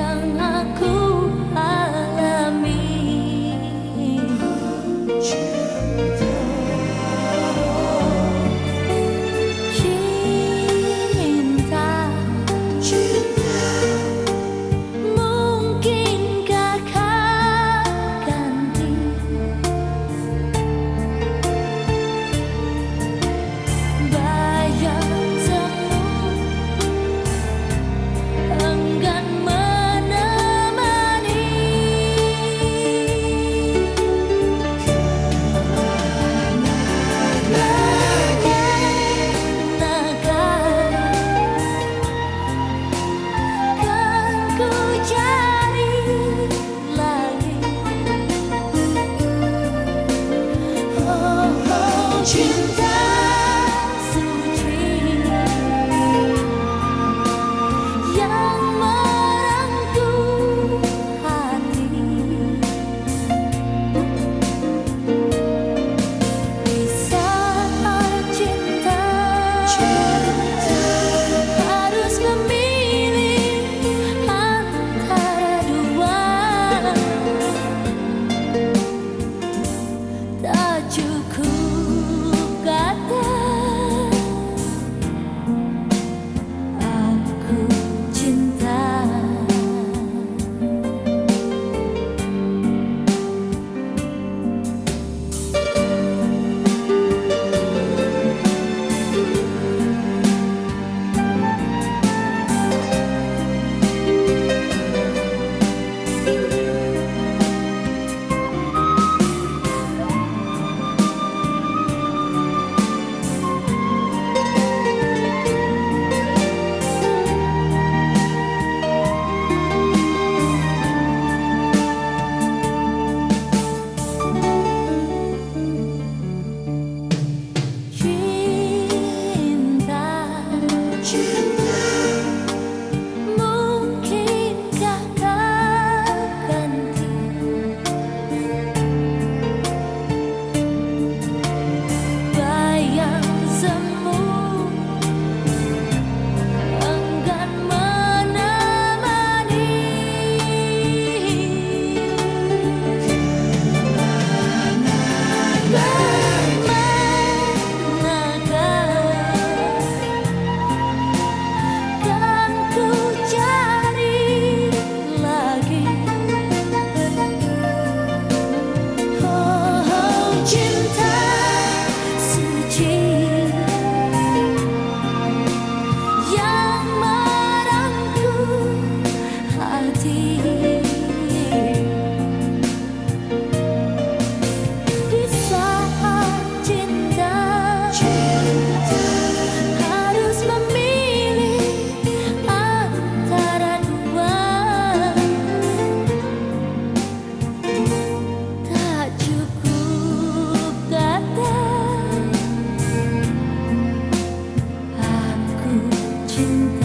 yang aku alami. 情。